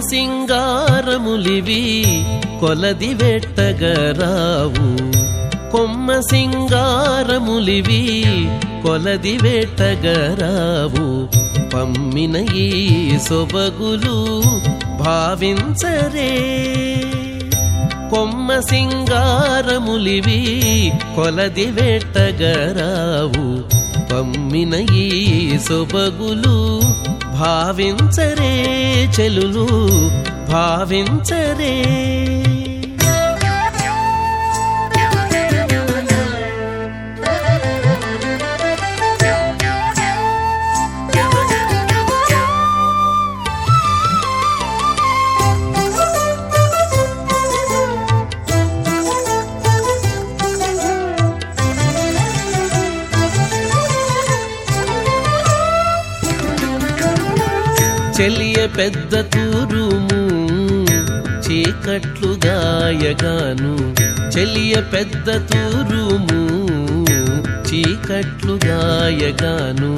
సింగారములివి కొలది వెట్టగరావు కొమ్మ సింగారములివి కొలది వెట్టగరావు పమ్మిన ఈ సొబగులు భావించరే. కొమ్మ సింగారములివి కొలది వెట్టగరావు పమ్మిన ఈ సొబగులు భావించరే చెలులు భావించరే. చెలియ పెద్ద తూరుము చీకట్లు గాయగాను చెలియ పెద్ద తూరుము చీకట్లు గాయగాను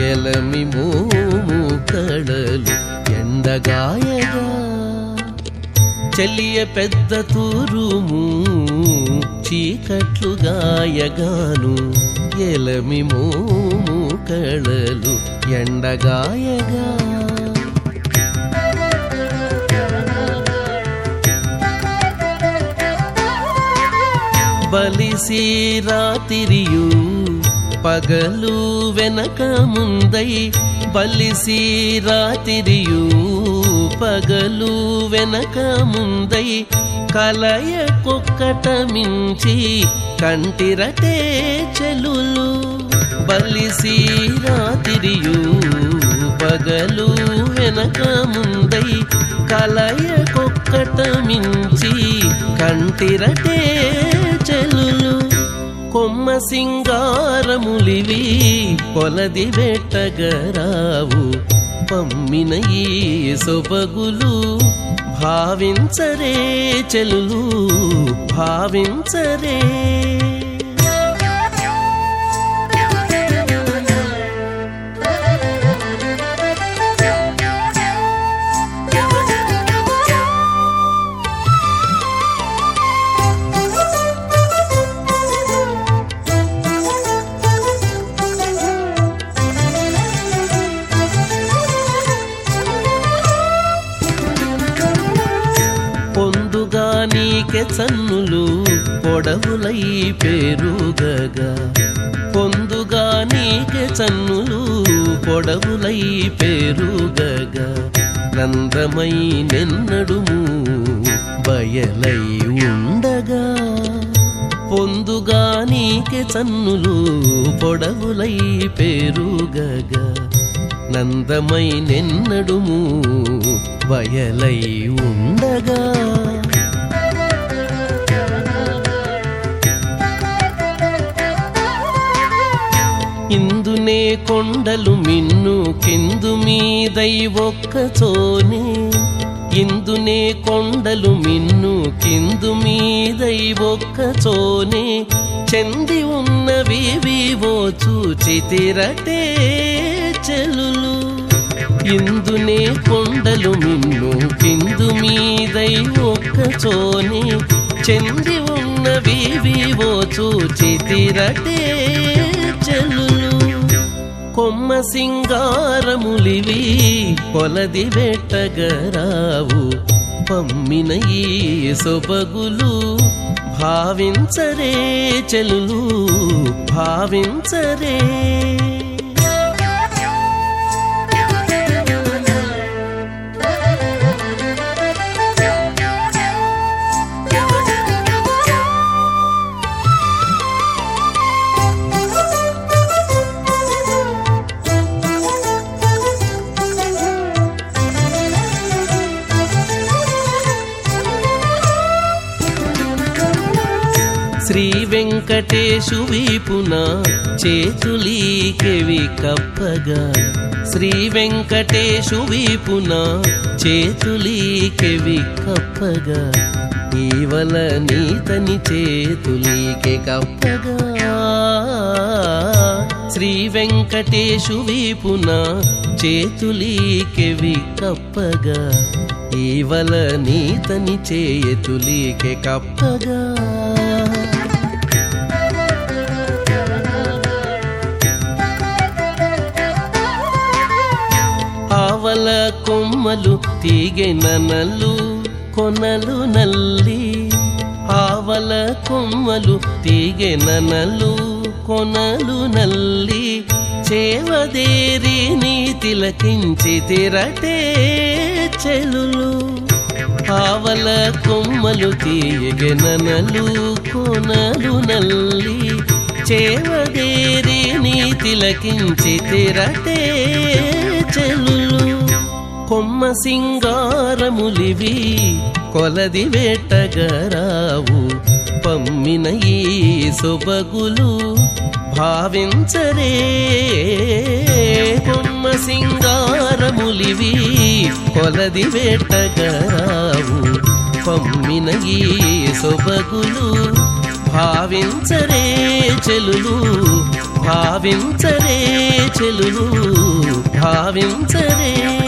ఎలమి మోము కడలు ఎండగాయగా. చెలియ పెద్ద తూరుము చీకట్లు గాయగాను ఎలమి మోము కళలు ఎండగాయగా. బలిసి రాతిరియు పగలు వెనక ముందై బలిసి రాతిరియు పగలు వెనక ముందై కలయకొక్కట మించి కంటిరటే చెలులు. బలిసి రాతిరియు పగలు వెనక ముందై కలయకొక్కట మించి కంటిరటే కొమ్మ సింగారములివి కొలది వెట్టగరావు పమ్మిన ఈ సొబగులు భావించరే చెలులు భావించరే. నీకే చన్నులు పొడవులై పేరుగగా. పొందుగా నీకే చన్నులు పొడవులై పేరుగగా. నందమై నిన్నడుము బయలై ఉండగా. పొందుగా నీకే చన్నులు పొడవులై పేరుగగా. నందమై నిన్నడుము బయలై ఉండగా. కొండలు మిన్ను కిందు మీదై ఒక్కచోనే ఇందునే కొండలు మిన్ను కిందు మీదై ఒక్కచోనే చెంది ఉన్నవి వివో చూచితిరటే చెలులు. ఇందునే కొండలు మిన్ను కిందు మీదై ఒక్కచోనే చెంది ఉన్నవి వివో చూచితిరటే చెలులు. కొమ్మ సింగారములివి కొలది వెట్టగరావు పమ్మిన ఈ సొబగులు భావించరే చెలులు భావించరే. శ్రీ వెంకటేశు వీపున చేతులీకెవి కప్పగా. శ్రీ వెంకటేశు వీపున చేతులీకెవి కప్పగా. ఈవల నీతని చేతులీకే కప్పగా. శ్రీ వెంకటేశు వీపున చేతులీకెవి కప్పగా. ఈవల నీతని చేయతులీకె కప్పగా. ఆవల కొమ్మలు తీగెననలు కొనలు నల్లి. ఆవల కొమ్మలు తీగెననలు కొనలు నల్లి. చేవదేరి నీ తిలకించి తిరటే చెలులు. ఆవల కొమ్మలు తీగెననలు కొనలు నల్లి. చేవదేరి నీ తిలకించి తిరటే చెలులు. కొమ్మ సింగారములివి కొలది వేటగరావు పమ్మిన ఈ సొబగులు భావించరే. కొమ్మ సింగారములివి కొలది వేటగరావు పమ్మిన ఈ సొబగులు భావించరే చెలులు భావించరే చెలులు భావించరే.